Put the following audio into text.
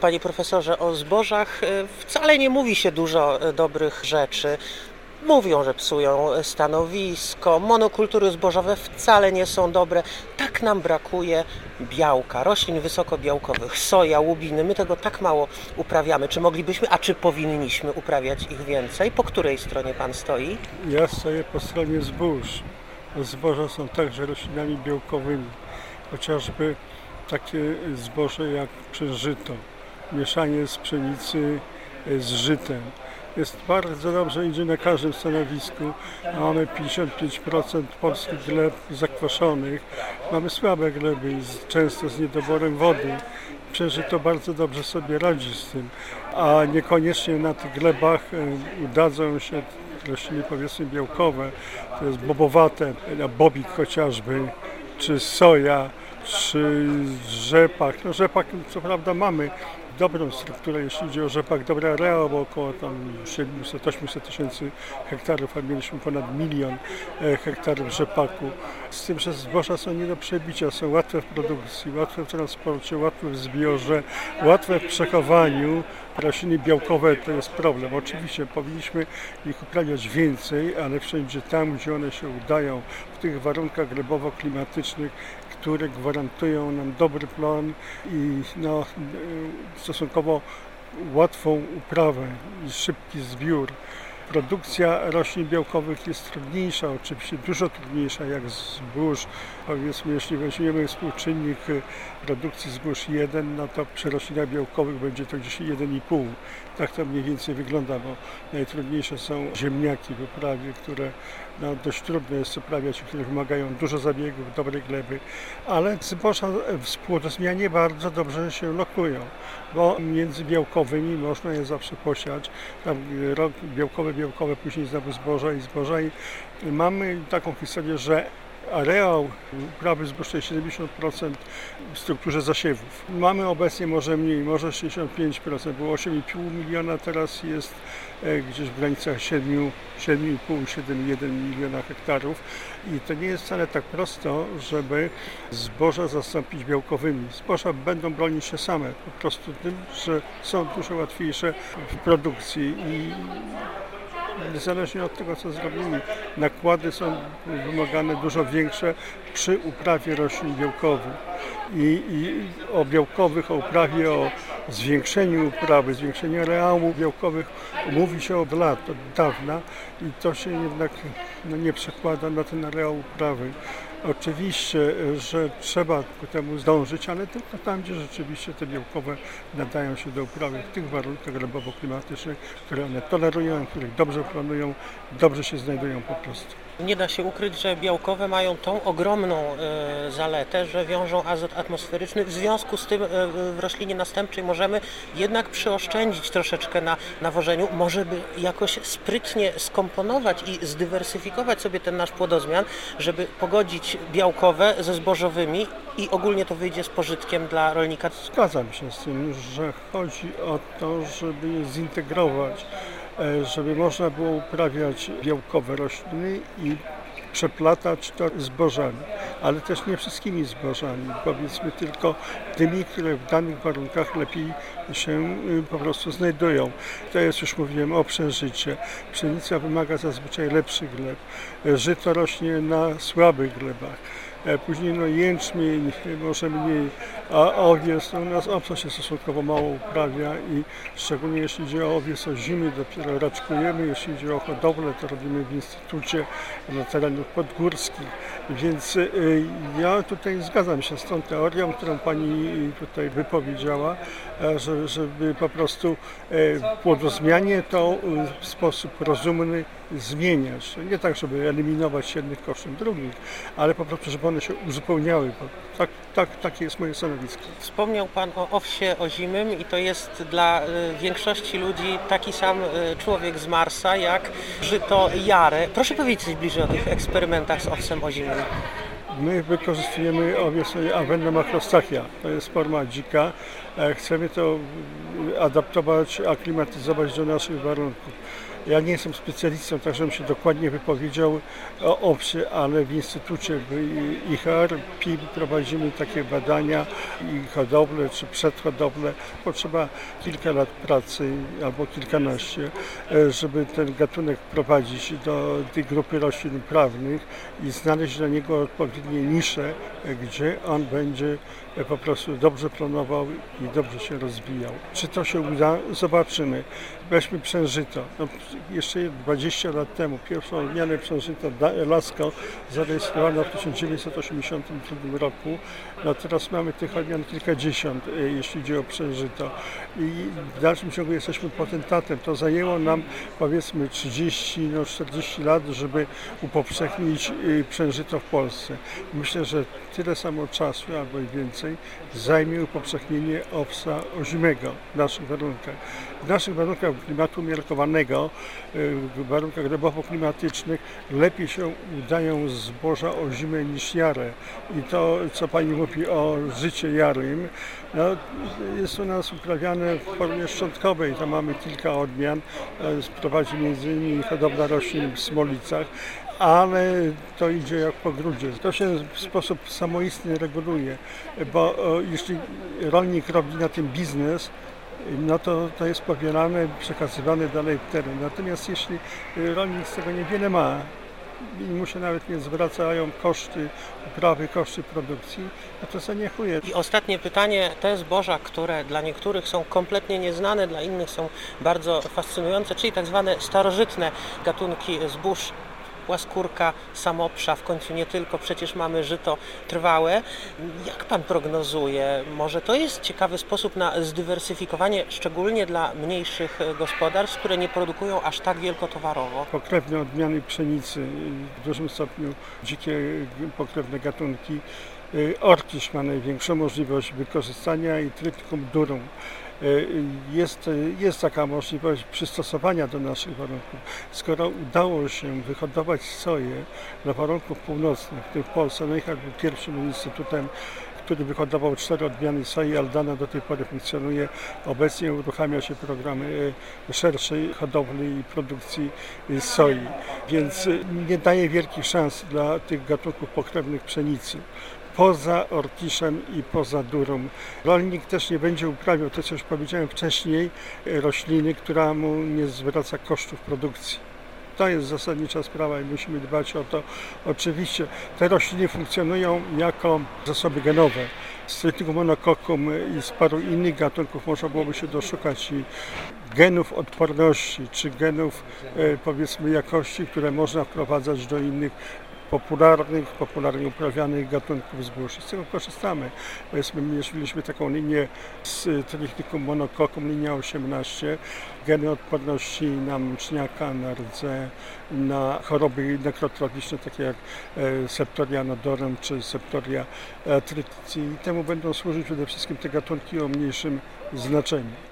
Panie profesorze, o zbożach e, wcale nie mówi się dużo e, dobrych rzeczy. Mówią, że psują stanowisko, monokultury zbożowe wcale nie są dobre. Tak nam brakuje białka, roślin wysokobiałkowych, soja, łubiny. My tego tak mało uprawiamy. Czy moglibyśmy, a czy powinniśmy uprawiać ich więcej? Po której stronie pan stoi? Ja stoję po stronie zbóż. Zboża są także roślinami białkowymi. Chociażby takie zboże jak przeżyto, mieszanie z pszenicy z żytem. Jest bardzo dobrze, idzie na każdym stanowisku. Mamy 55% polskich gleb zakwaszonych. Mamy słabe gleby, często z niedoborem wody. Przeżyto bardzo dobrze sobie radzi z tym, a niekoniecznie na tych glebach e, udadzą się rośliny powiedzmy białkowe, to jest bobowate, bobik chociażby, czy soja, czy rzepak. No rzepak co prawda mamy dobrą strukturę, jeśli chodzi o rzepak, dobre areo, bo około tam 700-800 tysięcy hektarów, a mieliśmy ponad milion e, hektarów rzepaku. Z tym, że zboża są nie do przebicia, są łatwe w produkcji, łatwe w transporcie, łatwe w zbiorze, łatwe w przechowaniu. Rośliny białkowe to jest problem. Oczywiście powinniśmy ich uprawiać więcej, ale wszędzie tam, gdzie one się udają, w tych warunkach glebowo-klimatycznych, które gwarantują nam dobry plan i no, stosunkowo łatwą uprawę i szybki zbiór. Produkcja roślin białkowych jest trudniejsza, oczywiście dużo trudniejsza jak zbóż. Powiedzmy, jeśli weźmiemy współczynnik produkcji zbóż 1, no to przy roślinach białkowych będzie to gdzieś 1,5. Tak to mniej więcej wygląda, bo najtrudniejsze są ziemniaki w uprawie, które no, dość trudno jest uprawiać, które wymagają dużo zabiegów, dobrej gleby, ale zboża w płodozmianie bardzo dobrze się lokują, bo między białkowymi można je zawsze posiać. Tam rok białkowe, białkowe, później znowu zboża i zboża i mamy taką historię, że areał uprawy jest 70% w strukturze zasiewów. Mamy obecnie może mniej, może 65%, było 8,5 miliona, teraz jest e, gdzieś w granicach 7,5-7,1 miliona hektarów i to nie jest wcale tak prosto, żeby zboża zastąpić białkowymi. Zboża będą bronić się same, po prostu tym, że są dużo łatwiejsze w produkcji i niezależnie od tego, co zrobimy, nakłady są wymagane dużo większe przy uprawie roślin białkowych. I, i o białkowych, o uprawie, o zwiększeniu uprawy, zwiększeniu areałów białkowych mówi się od lat, od dawna i to się jednak no, nie przekłada na ten areał uprawy. Oczywiście, że trzeba ku temu zdążyć, ale tylko tam, gdzie rzeczywiście te białkowe nadają się do uprawy w tych warunkach glebowo-klimatycznych, które one tolerują, których dobrze planują, dobrze się znajdują po prostu. Nie da się ukryć, że białkowe mają tą ogromną e, zaletę, że wiążą azot atmosferyczny. W związku z tym e, w roślinie następczej możemy jednak przyoszczędzić troszeczkę na nawożeniu, może by jakoś sprytnie skomponować i zdywersyfikować sobie ten nasz płodozmian, żeby pogodzić białkowe ze zbożowymi i ogólnie to wyjdzie z pożytkiem dla rolnika. Zgadzam się z tym, że chodzi o to, żeby je zintegrować E, żeby można było uprawiać białkowe rośliny i przeplatać to zbożami, ale też nie wszystkimi zbożami, powiedzmy tylko tymi, które w danych warunkach lepiej się y, po prostu znajdują. To jest, już mówiłem, o przeżycie. Pszenica wymaga zazwyczaj lepszych gleb. Żyto rośnie na słabych glebach. E, później no, jęczmień, może mniej, a owiec, u nas owca się stosunkowo mało uprawia i szczególnie jeśli idzie o owiec o zimy, dopiero raczkujemy, jeśli idzie o hodowlę, to robimy w instytucie na terenach podgórskich, więc y, ja tutaj zgadzam się z tą teorią, którą Pani tutaj wypowiedziała, e, że, żeby po prostu e, płodozmianie to w sposób rozumny zmieniać. Nie tak, żeby eliminować jednych kosztem drugich, ale po prostu, żeby one się uzupełniały. Tak, tak, takie jest moje stanowisko. Wspomniał Pan o owsie ozimym i to jest dla y, większości ludzi taki sam y, człowiek z Marsa jak żyto jare. Proszę powiedzieć coś bliżej o tych eksperymentach z owsem ozimym. My wykorzystujemy owiec Avenna macrostachia. To jest forma dzika. E, chcemy to adaptować, aklimatyzować do naszych warunków. Ja nie jestem specjalistą, tak żebym się dokładnie wypowiedział o obsie, ale w Instytucie IHR PIM prowadzimy takie badania i hodowlę czy przedhodowlę. Potrzeba kilka lat pracy albo kilkanaście, e, żeby ten gatunek wprowadzić do tej grupy roślin prawnych i znaleźć dla niego odpowiednie nisze, e, gdzie on będzie e, po prostu dobrze planował i dobrze się rozwijał. Czy to się uda? Zobaczymy. Weźmy przężyto. No, jeszcze 20 lat temu pierwszą odmianę przężyta Lasko zarejestrowano w 1982 roku. No teraz mamy tych odmian kilkadziesiąt, e, jeśli chodzi o przężyto. I w dalszym ciągu jesteśmy potentatem. To zajęło nam powiedzmy 30, no 40 lat, żeby upowszechnić e, przężyto w Polsce. Myślę, że tyle samo czasu albo i więcej zajmie upowszechnienie owsa ozimego w naszych warunkach. W naszych warunkach klimatu umiarkowanego, w warunkach globowo-klimatycznych lepiej się udają zboża ozime niż jare. I to, co Pani mówi o życie jarym, no, jest u nas uprawiane w formie szczątkowej. To mamy kilka odmian. Prowadzi między innymi hodowla roślin w Smolicach ale to idzie jak po grudzie. To się w sposób samoistny reguluje, bo o, jeśli rolnik robi na tym biznes, no to, to jest pobierane, przekazywane dalej w teren. Natomiast jeśli rolnik z tego niewiele ma, i mu się nawet nie zwracają koszty uprawy, koszty produkcji, no to zaniechuje. I ostatnie pytanie, te zboża, które dla niektórych są kompletnie nieznane, dla innych są bardzo fascynujące, czyli tak zwane starożytne gatunki zbóż łaskórka, samopsza, w końcu nie tylko, przecież mamy żyto trwałe. Jak Pan prognozuje? Może to jest ciekawy sposób na zdywersyfikowanie, szczególnie dla mniejszych gospodarstw, które nie produkują aż tak wielkotowarowo? Pokrewne odmiany pszenicy, w dużym stopniu dzikie pokrewne gatunki. Orkisz ma największą możliwość wykorzystania i trytykum durum. Jest, jest taka możliwość przystosowania do naszych warunków. Skoro udało się wyhodować soję dla warunków północnych, w tym w Polsce, no i był pierwszym instytutem, który wyhodował cztery odmiany soi, Aldana do tej pory funkcjonuje. Obecnie uruchamia się program szerszej hodowli i produkcji soi, więc nie daje wielkich szans dla tych gatunków pokrewnych pszenicy poza orkiszem i poza durą. Rolnik też nie będzie uprawiał, to co już powiedziałem wcześniej, rośliny, która mu nie zwraca kosztów produkcji. To jest zasadnicza sprawa i musimy dbać o to. Oczywiście te rośliny funkcjonują jako zasoby genowe. Z Triticum monococcum i z paru innych gatunków można byłoby się doszukać i genów odporności, czy genów powiedzmy jakości, które można wprowadzać do innych popularnych, popularnie uprawianych gatunków zbóż. I z tego korzystamy. Powiedzmy, taką linię z Trichticum monococcum, linia 18, geny odporności na mczniaka, na rdze, na choroby nekrotroficzne, takie jak septoria nodorum czy septoria triticii. I temu będą służyć przede wszystkim te gatunki o mniejszym znaczeniu.